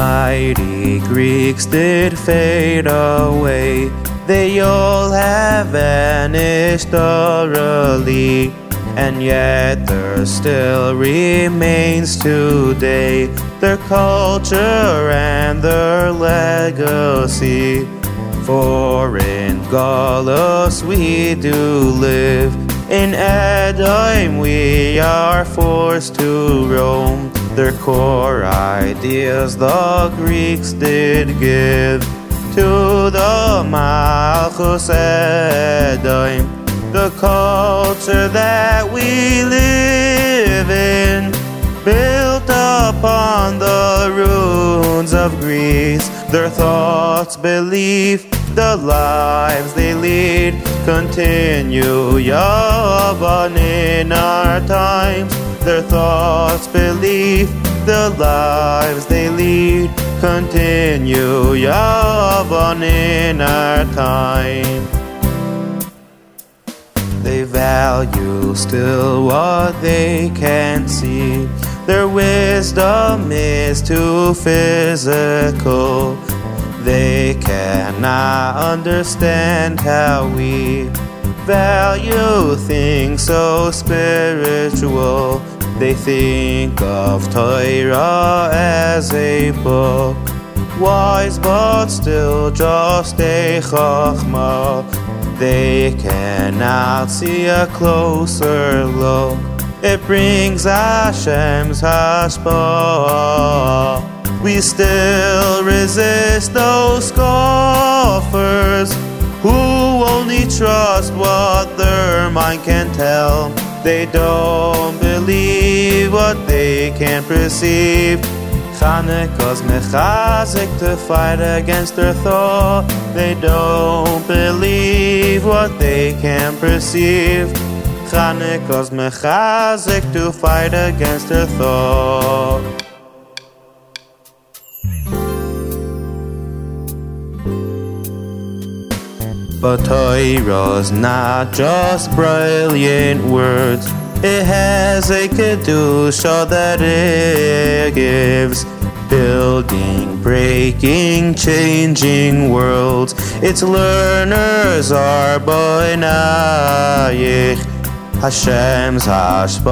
mighty Greeks did fade away. They all have vanished utterly, and yet there still remains today their culture and their legacy. For in Galus we do live, in Edom we are forced to roam. Their core ideas the Greeks did give to the Malchus Edom, the culture that we live in, built upon the ruins of Greece, their thoughts, belief, the lives they lead, continue Yavan in our times their thoughts, belief, the lives they lead continue Yavan in our time. They value still what they can see. Their wisdom is too physical. They cannot understand how we value things so spiritual. They think of Torah as a book, wise but still just a chachma. They cannot see a closer look. It brings Hashem's hashpah. We still resist those scoffers who only trust what their mind can tell. They don't believe what they can perceive. Chanukah's mechazik to fight against their thought. They don't believe what they can perceive. Chanukah's mechazik to fight against the thought. But Torah's not just brilliant words. It has a kedusha that it gives, building, breaking, changing worlds. Its learners are boinayich. Hashem's hashpah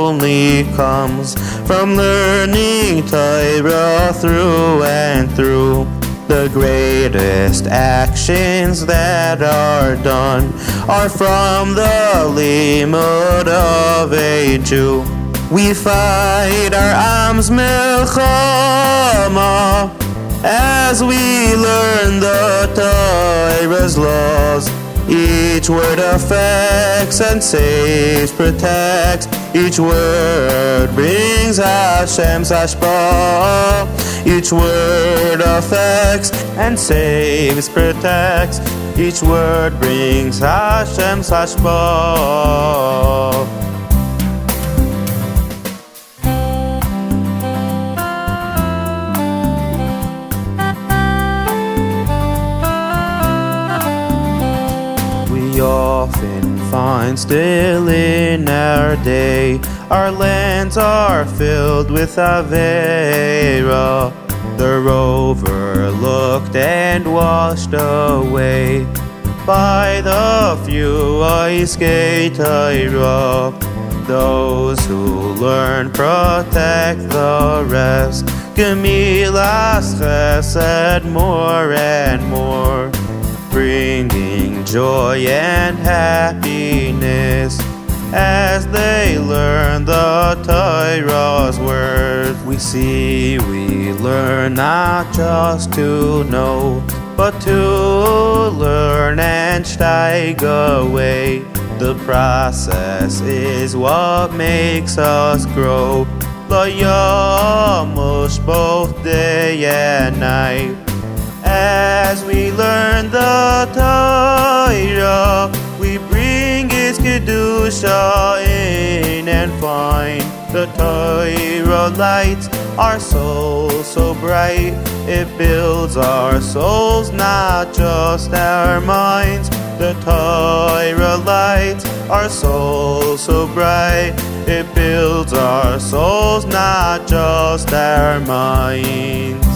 only comes from learning Torah through and through. The greatest actions that are done are from the limud of a Jew. We fight our arms milchama as we learn the Torah's laws. Each word affects and saves, protects. Each word brings Hashem's hashpah. Each word affects and saves, protects. Each word brings Hashem's hashpah. Find still in our day our lands are filled with Avera. They're overlooked and washed away by the few Iskei Torah. Those who learn protect the rest. Gemilas chesed more and more, bringing joy and happiness as they learn the Torah's words. We see, we learn not just to know, but to learn and steig away. The process is what makes us grow. Lo yamush both day and night. As we learn the Torah, we bring its kedusha in and find the Torah lights our souls so bright. It builds our souls, not just our minds. The Torah lights our souls so bright. It builds our souls, not just our minds.